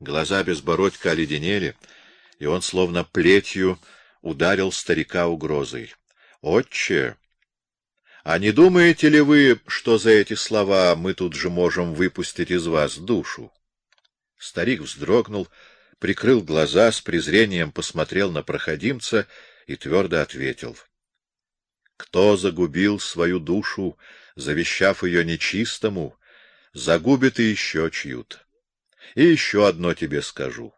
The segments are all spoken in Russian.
Глаза безбородька оледенели, и он словно плетью ударил старика угрозой. Отче, а не думаете ли вы, что за эти слова мы тут же можем выпустить из вас душу? Старик вздрогнул, прикрыл глаза, с презрением посмотрел на проходимца и твердо ответил: Кто загубил свою душу, завещав ее нечистому, загубит и еще чью-то. И еще одно тебе скажу.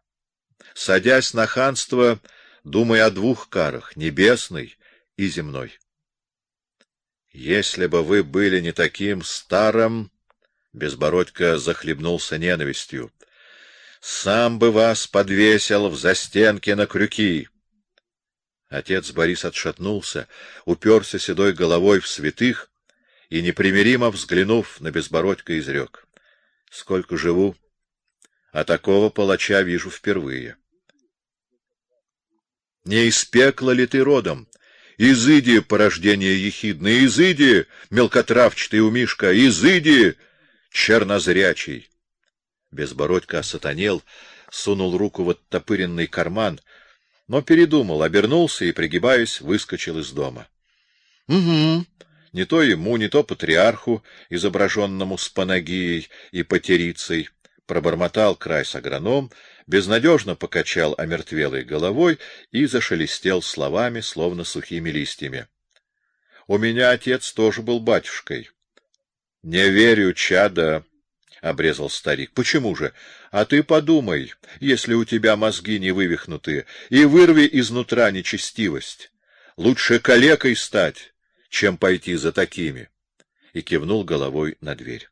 Садясь на ханство, думай о двух карах: небесной и земной. Если бы вы были не таким старым, Безбородько захлебнулся ненавистью. Сам бы вас подвесил в застенке на крюки. Отец Борис отшатнулся, уперся седой головой в святых и непримиримо взглянув на Безбородька изрек: "Сколько живу, а такого палача вижу впервые. Не из пекла ли ты родом? Изыди, порождение ехидное, изыди, мелкотравчатый умишка, изыди, чернозрячий. Безбородько осатанел, сунул руку в оттопыренный карман, но передумал, обернулся и, пригибаясь, выскочил из дома. Угу. Не то ему, не то патриарху, изображенному с панагией и потерицей, пробормотал крайс агроном, безнадежно покачал омертвелой головой и зашелестел словами, словно сухими листьями. У меня отец тоже был батюшкой. Не верю, чада, обрезал старик. Почему же? А ты подумай, если у тебя мозги не вывихнуты, и вырви изнутра нечестивость. Лучше калекой стать, чем пойти за такими. И кивнул головой на дверь.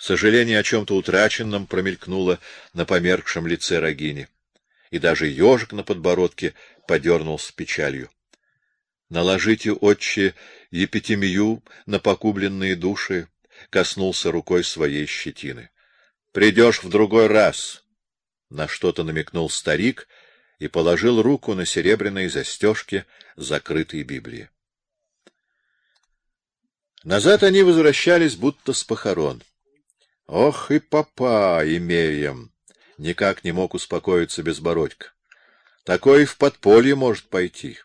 Сожаление о чем то утраченном промелькнуло на померкшем лице Рогини, и даже ежик на подбородке подернулся с печалью. Наложите отче епитемию на покубленные души, коснулся рукой своей щетины. Придешь в другой раз. На что-то намекнул старик и положил руку на серебряные застежки закрытой Библии. Назад они возвращались будто с похорон. Ох и папа имеем. Никак не мог успокоиться безбородько. Такой в подполье может пойти.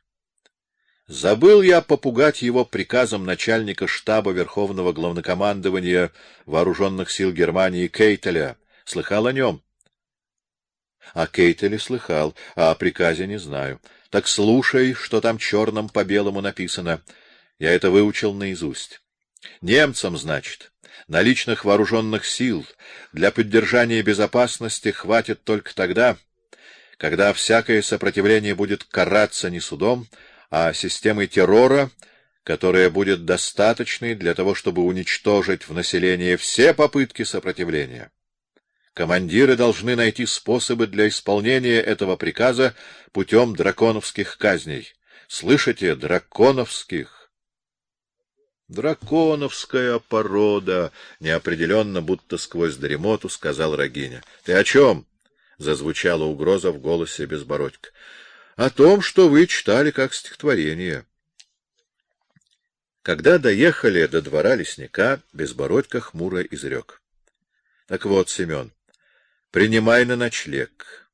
Забыл я попугать его приказом начальника штаба Верховного главнокомандования вооруженных сил Германии Кейтеля. Слыхал о нем? О Кейтеле слыхал, а о приказе не знаю. Так слушай, что там черным по белому написано. Я это выучил наизусть. Немцам, значит, наличных вооруженных сил для поддержания безопасности хватит только тогда, когда всякое сопротивление будет караться не судом, а системой террора, которая будет достаточной для того, чтобы уничтожить в населении все попытки сопротивления. Командиры должны найти способы для исполнения этого приказа путем драконовских казней. Слышите, драконовских Драконовская порода, неопределенно, будто сквозь дремоту, сказал Рогиня. Ты о чем? зазвучала угроза в голосе Безбородька. О том, что вы читали как стихотворение. Когда доехали до двора лесника, Безбородько хмуро изрек. Так вот, Семен, принимай на ночлег.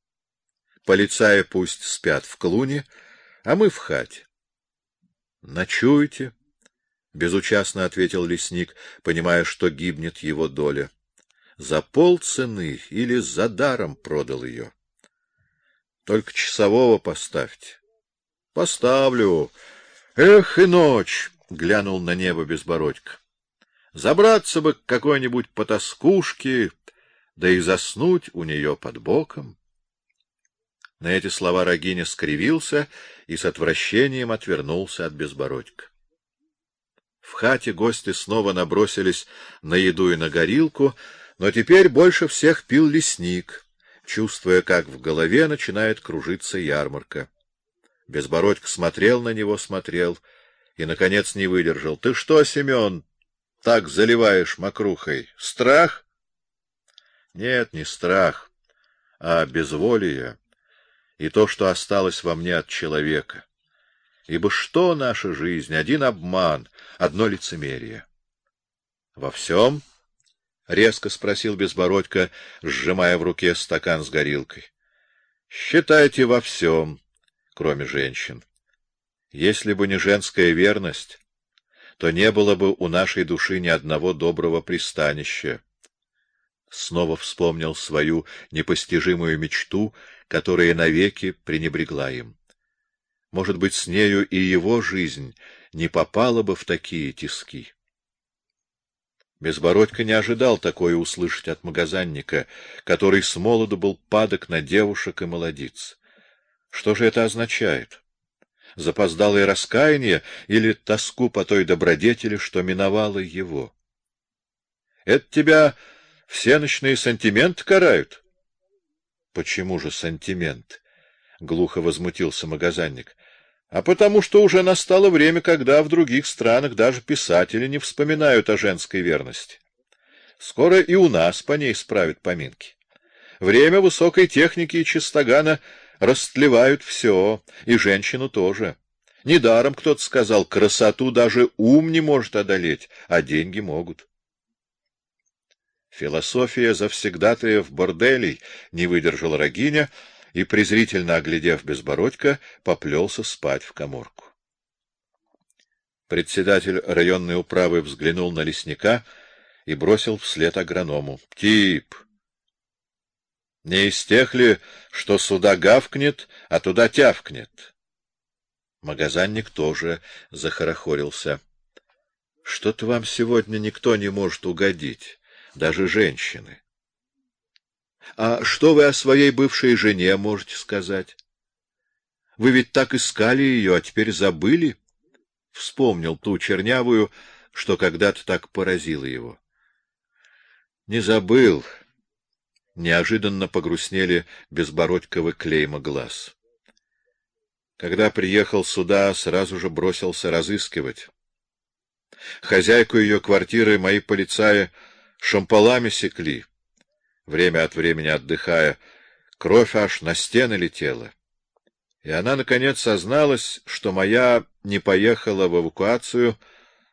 Полицаи пусть спят в клуне, а мы в хате. Ночуйте безучастно ответил лесник, понимая, что гибнет его доля. За полцены или за даром продал ее. Только часового поставьте. Поставлю. Эх и ночь, глянул на небо безбородько. Забраться бы к какой-нибудь потаскушке, да и заснуть у нее под боком. На эти слова Рогиня скривился и с отвращением отвернулся от безбородька. В хате гости снова набросились на еду и на горилку, но теперь больше всех пил лесник, чувствуя, как в голове начинает кружиться ярмарка. Безбородько смотрел на него, смотрел и наконец не выдержал. Ты что, Семен, так заливаешь мокрухой? Страх? Нет, не страх, а безволие и то, что осталось во мне от человека. Ибо что наша жизнь? Один обман, одно лицемерие. Во всем резко спросил Безбородько, сжимая в руке стакан с горилкой. Считайте во всем, кроме женщин. Если бы не женская верность, то не было бы у нашей души ни одного доброго пристанища. Снова вспомнил свою непостижимую мечту, которая навеки пренебрегла им. Может быть, с нею и его жизнь не попала бы в такие тиски. Безбородько не ожидал такое услышать от магазинника, который с молоду был падок на девушек и молодиц. Что же это означает? Запоздалое раскаяние или тоску по той добродетели, что миновала его? Это тебя все ночные сантименты карают? Почему же сантимент? глухо возмутился магазинник а потому что уже настало время, когда в других странах даже писатели не вспоминают о женской верности. Скоро и у нас по ней справят поминки. Время высокой техники и чистогана растлевают все, и женщину тоже. Недаром кто-то сказал, красоту даже ум не может одолеть, а деньги могут. Философия завсегдатаев борделей не выдержала Рогиня, и, презрительно оглядев Безбородько, поплелся спать в каморку. Председатель районной управы взглянул на лесника и бросил вслед агроному: "Тип, не из тех ли, что сюда гавкнет, а туда тявкнет?" Магазинник тоже захорохорился. Что-то вам сегодня никто не может угодить, даже женщины. А что вы о своей бывшей жене можете сказать? Вы ведь так искали ее, а теперь забыли? Вспомнил ту чернявую, что когда-то так поразила его. Не забыл. Неожиданно погрустнели безбородьковы клейма глаз. Когда приехал сюда, сразу же бросился разыскивать. Хозяйку ее квартиры мои полицаи шампалами секли время от времени отдыхая, кровь аж на стены летела. И она наконец созналась, что моя не поехала в эвакуацию,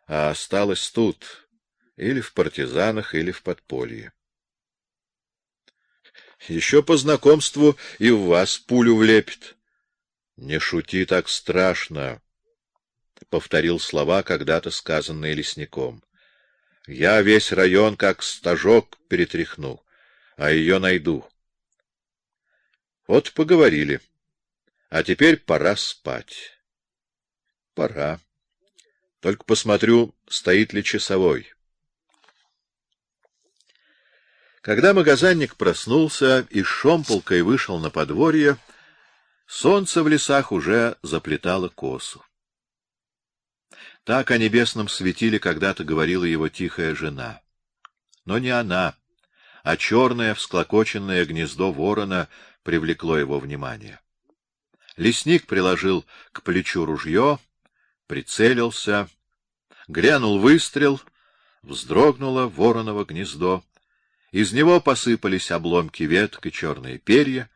а осталась тут, или в партизанах, или в подполье. Еще по знакомству и в вас пулю влепит. Не шути так страшно, повторил слова, когда-то сказанные лесником. Я весь район как стажок перетряхну а ее найду. Вот поговорили. А теперь пора спать. Пора. Только посмотрю, стоит ли часовой. Когда магазинник проснулся и шомполкой вышел на подворье, солнце в лесах уже заплетало косу. Так о небесном светиле когда-то говорила его тихая жена. Но не она а черное всклокоченное гнездо ворона привлекло его внимание. Лесник приложил к плечу ружье, прицелился, грянул выстрел, вздрогнуло вороново гнездо. Из него посыпались обломки веток и черные перья,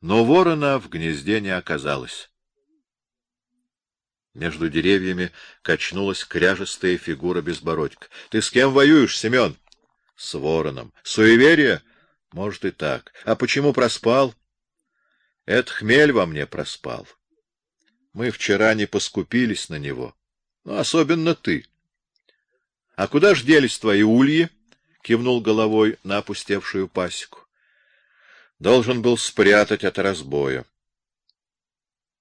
но ворона в гнезде не оказалось. Между деревьями качнулась кряжестая фигура безбородька. Ты с кем воюешь, Семен? С вороном. Суеверие? Может и так. А почему проспал? Это хмель во мне проспал. Мы вчера не поскупились на него. Ну, особенно ты. А куда ж делись твои ульи? кивнул головой на опустевшую пасеку. Должен был спрятать от разбоя.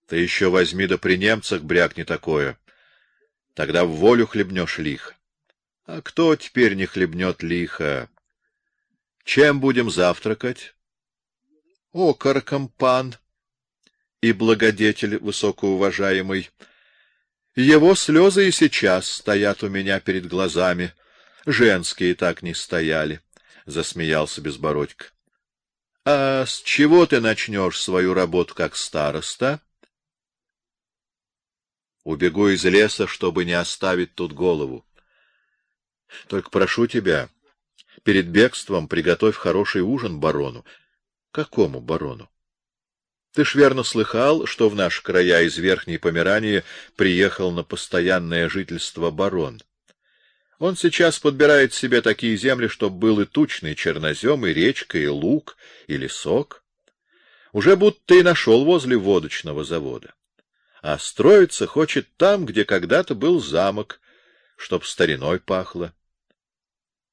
Ты еще возьми да при немцах брякни такое. Тогда в волю хлебнешь лихо. А кто теперь не хлебнет лихо? Чем будем завтракать? Окороком, пан и благодетель высокоуважаемый. Его слезы и сейчас стоят у меня перед глазами. Женские так не стояли, засмеялся Безбородько. А с чего ты начнешь свою работу как староста? Убегу из леса, чтобы не оставить тут голову. Только прошу тебя, перед бегством приготовь хороший ужин барону. Какому барону? Ты ж верно слыхал, что в наш края из Верхней Померании приехал на постоянное жительство барон. Он сейчас подбирает себе такие земли, чтоб был и тучный чернозем, и речка, и луг, и лесок. Уже будто и нашел возле водочного завода. А строиться хочет там, где когда-то был замок, чтоб стариной пахло.